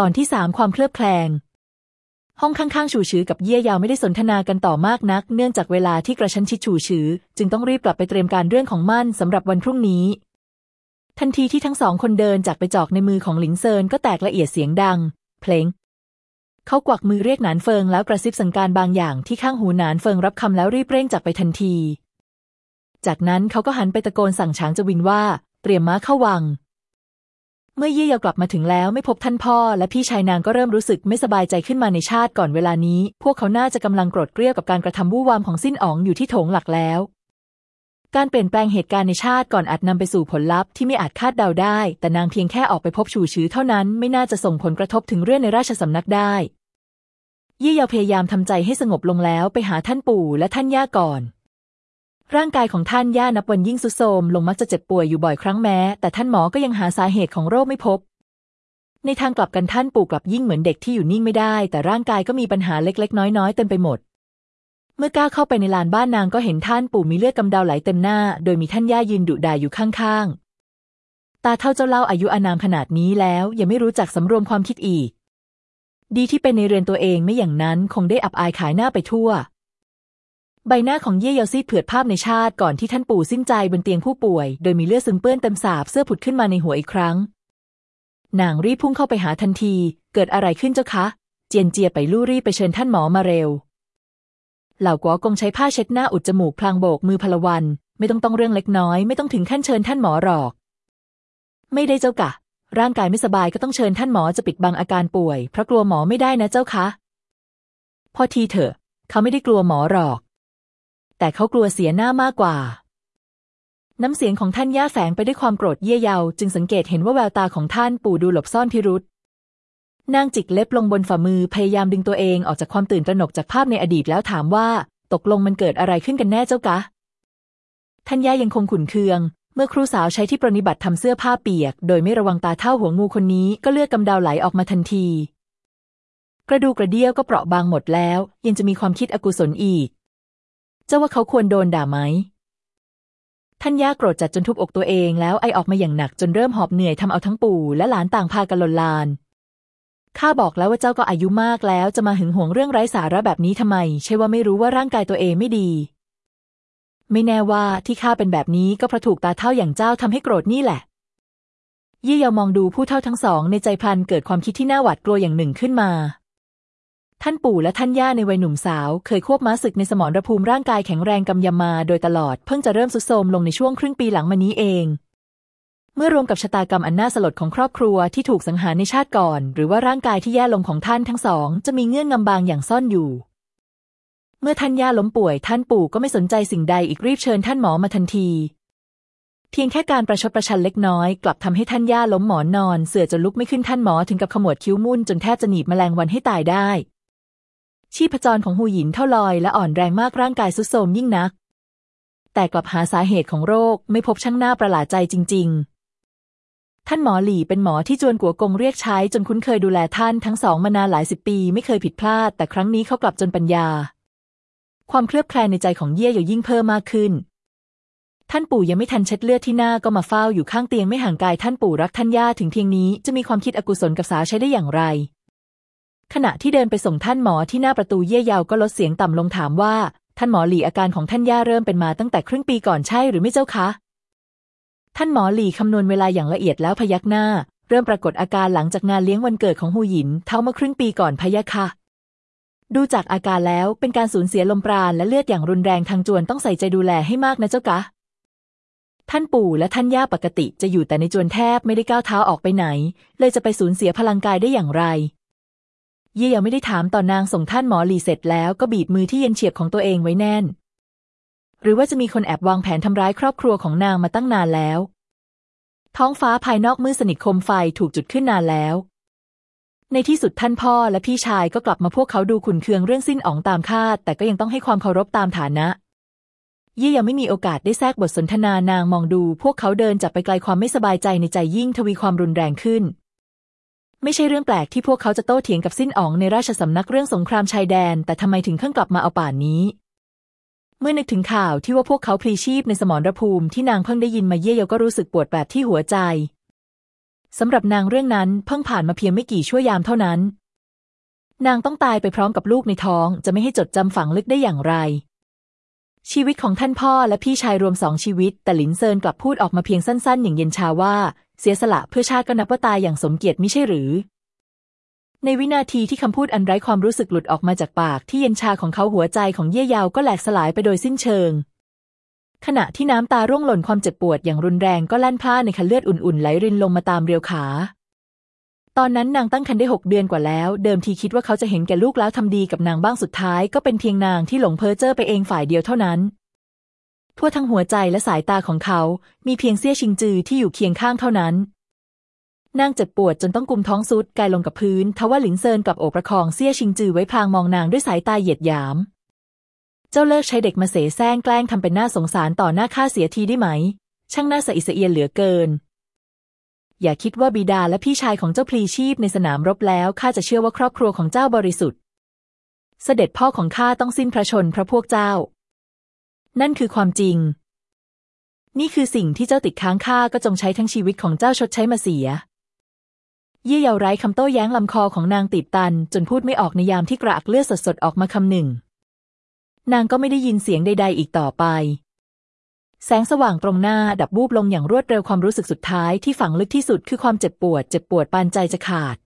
ตอนที่สามความเคลือบแคลง ห้องข้างๆฉูชือกับเยี่ยยาวไม่ได้สนทนากันต่อมากนัก เนื่องจากเวลาที่กระชั้นชิดฉูชือ จึงต้องรีบกลับไปเตรียมการเรื่องของมั่นสำหรับวันพรุ่งนี้ ทันทีที่ทั้งสองคนเดินจากไปจอกในมือของหลินเซินก็แตกละเอียดเสียงดัง เพลง เขากวักมือเรียกหนานเฟิงแล้วกระซิบสั่งการบางอย่างที่ข้างหูหนานเฟิงรับคำแล้วรีบเร่งจากไปทันที จากนั้นเขาก็หันไปตะโกนสั่งช้างจวินว่า เตรียมม้าเข้าวัง เมื่อเยี่ยยากลับมาถึงแล้วไม่พบท่านพ่อ และพี่ชายนางก็เริ่มรู้สึกไม่สบายใจขึ้นมาในชาติก่อนเวลานี้ พวกเขาน่าจะกำลังโกรธเกรี้ยวกับการกระทำวู่วามของสิ้นอ๋องอยู่ที่โถงหลักแล้ว การเปลี่ยนแปลงเหตุการณ์ในชาติก่อนอาจนำไปสู่ผลลัพธ์ที่ไม่อาจคาดเดาได้ แต่นางเพียงแค่ออกไปพบฉูชื้อเท่านั้นไม่น่าจะส่งผลกระทบถึงเรื่องในราชสำนักได้ยี่เยาพยายามทำใจให้สงบลงแล้วไปหาท่านปู่และท่านย่าก่อน ร่างกายของท่านย่านับวันยิ่งสุดโทรมลงมักจะเจ็บป่วยอยู่บ่อยครั้งแม้ แต่ท่านหมอก็ยังหาสาเหตุของโรคไม่พบ ในทางกลับกันท่านปู่กลับยิ่งเหมือนเด็กที่อยู่นิ่งไม่ได้ แต่ร่างกายก็มีปัญหาเล็กๆ น้อยๆเต็มไปหมด เมื่อก้าวเข้าไปในลานบ้านนางก็เห็นท่านปู่มีเลือดกำเดาไหลเต็มหน้า โดยมีท่านย่ายืนดุด่าอยู่ข้างๆ ตาเท่าเจ้าเล่าอายุอานามขนาดนี้แล้วยังไม่รู้จักสำรวมความคิดอีก ดีที่เป็นในเรือนตัวเองไม่อย่างนั้นคงได้อับอายขายหน้าไปทั่ว ใบหน้าของเย่เยาซีเผือดภาพในชาติก่อนที่ท่านปู่สิ้นใจบนเตียงผู้ป่วย โดยมีเลือดซึมเปื้อนเต็มสาบเสื้อผุดขึ้นมาในหัวอีกครั้ง นางรีบพุ่งเข้าไปหาทันที เกิดอะไรขึ้นเจ้าคะ เจียนเจียไปลู่รีบไปเชิญท่านหมอมาเร็ว เหล่ากัวกงใช้ผ้าเช็ดหน้าอุดจมูกพลางโบกมือพลวัน ไม่ต้องต้องเรื่องเล็กน้อย ไม่ต้องถึงขั้นเชิญท่านหมอหรอก ไม่ได้เจ้ากะ ร่างกายไม่สบายก็ต้องเชิญท่านหมอจะปิดบังอาการป่วยเพราะกลัวหมอไม่ได้นะเจ้าคะ พอทีเถอะ เขาไม่ได้กลัวหมอหรอก แต่เขากลัวเสียหน้ามากกว่า น้ำเสียงของท่านย่าแฝงไปด้วยความโกรธเยี่ยเยาจึงสังเกตเห็นว่าแววตาของท่านปู่ดูหลบซ่อนพิรุษนางจิกเล็บลงบนฝ่ามือพยายามดึงตัวเองออกจากความตื่นตระหนกจากภาพในอดีตแล้วถามว่า ตกลงมันเกิดอะไรขึ้นกันแน่เจ้ากะท่านย่ายังคงขุนเคือง เมื่อครูสาวใช้ที่ปรนิบัติทำเสื้อผ้าเปียก โดยไม่ระวังตาเท่าหัวงูคนนี้ก็เลือดกำเดาไหลออกมาทันที กระดูกกระเดี่ยวก็เปราะบางหมดแล้ว ยังจะมีความคิดอกุศลอีก จ้าว่าเขาควรโดนด่าไหมท่านย่าโกรธจัดจนทุบอกตัวเองแล้วไอออกมาอย่างหนักจนเริ่มหอบเหนื่อยทำเอาทั้งปู่และหลานต่างพากันลนลาน ข้าบอกแล้วว่าเจ้าก็อายุมากแล้วจะมาหึงหวงเรื่องไร้สาระแบบนี้ทำไม ใช่ว่าไม่รู้ว่าร่างกายตัวเองไม่ดี ไม่แน่ว่าที่ข้าเป็นแบบนี้ก็เพราะถูกตาเท่าอย่างเจ้าทำให้โกรธนี่แหละ ยี่เยามองดูผู้เท่าทั้งสองในใจพลันเกิดความคิดที่น่าหวาดกลัวอย่างหนึ่งขึ้นมา ท่านปู่และท่านย่าในวัยหนุ่มสาว เคยควบม้าศึกในสมรภูมิร่างกายแข็งแรงกำยำมาโดยตลอดเพิ่งจะเริ่มสุดโทรมลงในช่วงครึ่งปีหลังมานี้เอง เมื่อรวมกับชะตากรรมอันน่าสลดของครอบครัวที่ถูกสังหารในชาติก่อน หรือว่าร่างกายที่แย่ลงของท่านทั้งสอง จะมีเงื่อนงำบางอย่างซ่อนอยู่ เมื่อท่านย่าล้มป่วย ท่านปู่ก็ไม่สนใจสิ่งใดอีกรีบเชิญท่านหมอมาทันที เพียงแค่การประชดประชันเล็กน้อย กลับทำให้ท่านย่าล้มหมอนนอน เสื่อจนลุกไม่ขึ้นท่านหมอถึงกับขมวดคิ้วมุ่นจนแทบจะหนีบแมลงวันให้ตายได้ ชีพจรของหูหยินเท่าลอยและอ่อนแรงมากร่างกายสุดโทรมยิ่งนัก แต่กลับหาสาเหตุของโรคไม่พบช่างหน้าประหลาดใจจริง ๆ ท่านหมอหลี่เป็นหมอที่จวนกัวกงเรียกใช้จนคุ้นเคยดูแลท่านทั้งสองมานานหลายสิบปีไม่เคยผิดพลาด แต่ครั้งนี้เขากลับจนปัญญา ความเคลือบแคลงในใจของเย่เย่ยิ่งเพิ่มมากขึ้น ท่านปู่ยังไม่ทันเช็ดเลือดที่หน้าก็มาเฝ้าอยู่ข้างเตียงไม่ห่างกายท่านปู่รักท่านย่าถึงเพียงนี้จะมีความคิดอกุศลกับสาใช้ได้อย่างไร ขณะที่เดินไปส่งท่านหมอที่หน้าประตูเย่ยาวก็ลดเสียงต่ำลงถามว่า ท่านหมอหลี่อาการของท่านย่าเริ่มเป็นมาตั้งแต่ครึ่งปีก่อนใช่หรือไม่เจ้าคะ ท่านหมอหลี่คำนวณเวลาอย่างละเอียดแล้วพยักหน้า เริ่มปรากฏอาการหลังจากงานเลี้ยงวันเกิดของฮูหยินเท่าเมื่อครึ่งปีก่อนพยะค่ะ ดูจากอาการแล้วเป็นการสูญเสียลมปราณและเลือดอย่างรุนแรงทางจวนต้องใส่ใจดูแลให้มากนะเจ้ากะท่านปู่และท่านย่าปกติจะอยู่แต่ในจวนแทบไม่ได้ก้าวเท้าออกไปไหน เลยจะไปสูญเสียพลังกายได้อย่างไร เย่ยังไม่ได้ถามต่อนางส่งท่านหมอหลีเสร็จแล้วก็บีบมือที่เย็นเฉียบของตัวเองไว้แน่น หรือว่าจะมีคนแอบวางแผนทำร้ายครอบครัวของนางมาตั้งนานแล้ว ท้องฟ้าภายนอกมืดสนิทคมไฟถูกจุดขึ้นนานแล้ว ในที่สุดท่านพ่อและพี่ชายก็กลับมาพวกเขาดูขุนเคืองเรื่องสิ้นอ๋องตามคาด แต่ก็ยังต้องให้ความเคารพตามฐานะเย่ยังไม่มีโอกาสได้แทรกบทสนทนานางมองดู พวกเขาเดินจากไปไกลความไม่สบายใจในใจยิ่งทวีความรุนแรงขึ้น ไม่ใช่เรื่องแปลกที่พวกเขาจะโต้เถียงกับสิ้นอ๋องในราชสำนักเรื่องสงครามชายแดน แต่ทำไมถึงเพิ่งกลับมาเอาป่านนี้ เมื่อนึกถึงข่าวที่ว่าพวกเขาพลีชีพในสมรภูมิที่นางเพิ่งได้ยินมาเย่เยาก็รู้สึกปวดแบบที่หัวใจสำหรับนางเรื่องนั้นเพิ่งผ่านมาเพียงไม่กี่ชั่วยามเท่านั้น นางต้องตายไปพร้อมกับลูกในท้องจะไม่ให้จดจำฝังลึกได้อย่างไร ชีวิตของท่านพ่อและพี่ชายรวมสองชีวิต แต่หลินเซินกลับพูดออกมาเพียงสั้น ๆ อย่างเย็นชาว่าเสียสละเพื่อชาติก็นับว่าตายอย่างสมเกียรติไม่ใช่หรือ ในวินาทีที่คำพูดอันไร้ความรู้สึกหลุดออกมาจากปากที่เย็นชาของเขาหัวใจของเย่ยาวก็แหลกสลายไปโดยสิ้นเชิง ขณะที่น้ำตาร่วงหล่นความเจ็บปวดอย่างรุนแรงก็แล่นพล่าในคันเลือดอุ่นๆไหลรินลงมาตามเรียวขาตอนนั้นนางตั้งครรภ์ได้หกเดือนกว่าแล้ว เดิมทีคิดว่าเขาจะเห็นแก่ลูกแล้วทำดีกับนางบ้างสุดท้าย ก็เป็นเพียงนางที่หลงเพ้อเจ้อไปเองฝ่ายเดียวเท่านั้น ทั่วทั้งหัวใจและสายตาของเขา มีเพียงเสี้ยชิงจือที่อยู่เคียงข้างเท่านั้นนางเจ็บปวดจนต้องกุมท้องซุดกายลงกับพื้นทว่าหลินเซินกับโอบประคองเสี้ยชิงจือไว้พลางมองนางด้วยสายตาเหยียดหยาม เจ้าเลิกใช้เด็กมาเสแสร้งแกล้งทำเป็นหน้าสงสารต่อหน้าข้าเสียทีได้ไหม ช่างน่าสะอิสะเอียนเหลือเกิน อย่าคิดว่าบิดาและพี่ชายของเจ้าพลีชีพในสนามรบแล้วข้าจะเชื่อว่าครอบครัวของเจ้าบริสุทธิ์ เสด็จพ่อของข้าต้องสิ้นพระชนพระพวกเจ้า นั่นคือความจริง นี่คือสิ่งที่เจ้าติดค้างข้าก็จงใช้ทั้งชีวิตของเจ้าชดใช้มาเสีย เยี่ยเยาไร้คำโต้แย้งลำคอของนางติดตัน จนพูดไม่ออกในยามที่กระอักเลือดสดๆออกมาคำหนึ่ง นางก็ไม่ได้ยินเสียงใด ๆ อีกต่อไปแสงสว่างตรงหน้าดับวูบลงอย่างรวดเร็วความรู้สึกสุดท้ายที่ฝังลึกที่สุดคือความเจ็บปวด เจ็บปวดปานใจจะขาด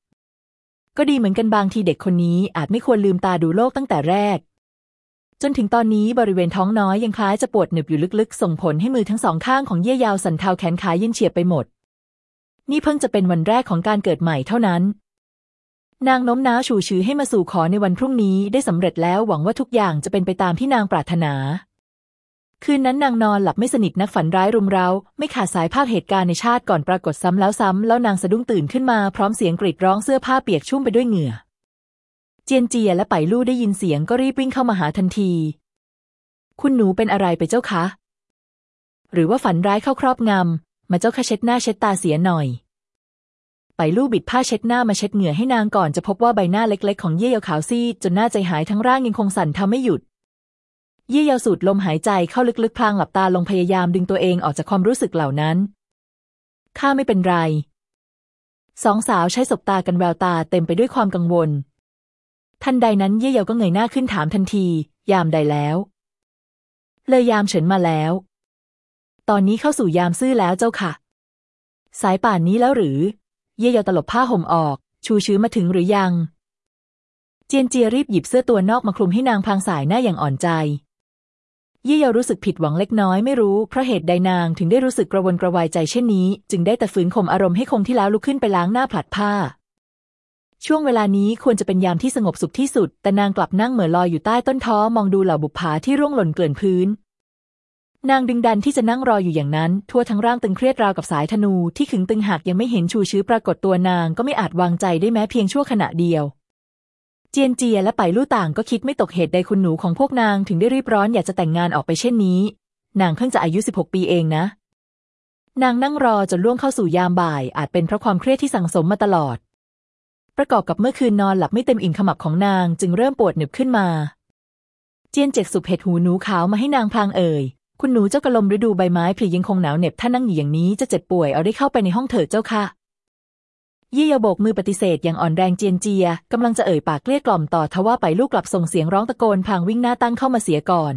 ก็ดีเหมือนกันบางทีเด็กคนนี้อาจไม่ควรลืมตาดูโลกตั้งแต่แรก จนถึงตอนนี้บริเวณท้องน้อยยังคล้ายจะปวดหนึบอยู่ลึกๆ ส่งผลให้มือทั้งสองข้างของเยี่ยยาวสันเทาแขนขาเย็นเฉียบไปหมด นี่เพิ่งจะเป็นวันแรกของการเกิดใหม่เท่านั้น นางน้มน้าวฉูชือให้มาสู่ขอในวันพรุ่งนี้ได้สำเร็จแล้วหวังว่าทุกอย่างจะเป็นไปตามที่นางปรารถนา คืนนั้นนางนอนหลับไม่สนิทนักฝันร้ายรุมเร้า ไม่ขาดสายภาพเหตุการณ์ในชาติก่อนปรากฏซ้ำแล้วซ้ำแล้วนางสะดุ้งตื่นขึ้นมาพร้อมเสียงกรีดร้องเสื้อผ้าเปียกชุ่มไปด้วยเหงื่อ เจียนเจียและไปลู่ได้ยินเสียงก็รีบวิ่งเข้ามาหาทันที คุณหนูเป็นอะไรไปเจ้าคะ หรือว่าฝันร้ายเข้าครอบงำ มาเจ้าคะเช็ดหน้าเช็ดตาเสียหน่อย ไปลู่บิดผ้าเช็ดหน้ามาเช็ดเหงื่อให้นางก่อนจะพบว่าใบหน้าเล็ก ๆ ของเย่เยาขาวซีดจนหน้าใจหายทั้งร่างยังคงสั่นทำไม่หยุด เย่เยาสูดลมหายใจเข้าลึกๆพลางหลับตาลงพยายามดึงตัวเองออกจากความรู้สึกเหล่านั้น ข้าไม่เป็นไรสองสาวใช้สบตากันแววตาเต็มไปด้วยความกังวล ทันใดนั้นเย่เยาก็เงยหน้าขึ้นถามทันที ยามใดแล้ว เลยยามเฉินมาแล้ว ตอนนี้เข้าสู่ยามซื่อแล้วเจ้าค่ะ สายป่านนี้แล้วหรือ เย่เยาตลบผ้าห่มออก ชูชื้อมาถึงหรือยัง เจียนเจียรีบหยิบเสื้อตัวนอกมาคลุมให้นางพลางสายหน้าอย่างอ่อนใจ เย่เยารู้สึกผิดหวังเล็กน้อยไม่รู้เพราะเหตุใดนางถึงได้รู้สึกกระวนกระวายใจเช่นนี้ จึงได้แต่ฝืนข่มอารมณ์ให้คงที่แล้วลุกขึ้นไปล้างหน้าผลัดผ้า ช่วงเวลานี้ควรจะเป็นยามที่สงบสุขที่สุด แต่นางกลับนั่งเหมือลอยอยู่ใต้ต้นท้อมองดูเหล่าบุปผาที่ร่วงหล่นเกลื่อนพื้น นางดึงดันที่จะนั่งรออยู่อย่างนั้น ทั่วทั้งร่างตึงเครียดราวกับสายธนูที่ขึงตึงหักยังไม่เห็นชูชื้อปรากฏตัวนางก็ไม่อาจวางใจได้แม้เพียงชั่วขณะเดียว เจียนเจียและไปลู่ต่างก็คิดไม่ตกเหตุใดคุณหนูของพวกนางถึงได้รีบร้อนอยากจะแต่งงานออกไปเช่นนี้ นางเพิ่งจะอายุ 16 ปีเองนะ นางนั่งรอจนล่วงเข้าสู่ยามบ่าย อาจเป็นเพราะความเครียดที่สั่งสมมาตลอด ประกอบกับเมื่อคืนนอนหลับไม่เต็มอิ่มขมับของนางจึงเริ่มปวดหนึบขึ้นมา เจียนเจกสุบเห็ดหูหนูขาวมาให้นางพลางเอ่ยคุณหนูเจ้ากระลมฤดูใบไม้ผลิยังคงหนาวเหน็บถ้านั่งอยู่อย่างนี้จะเจ็บป่วยเอาได้เข้าไปในห้องเถิดเจ้าค่ะ ยี่ยาโบกมือปฏิเสธอย่างอ่อนแรงเจียนเจียกำลังจะเอ่ยปากเกลี้ยกล่อมต่อทว่าไปลูกกลับส่งเสียงร้องตะโกนพางวิ่งหน้าตั้งเข้ามาเสียก่อน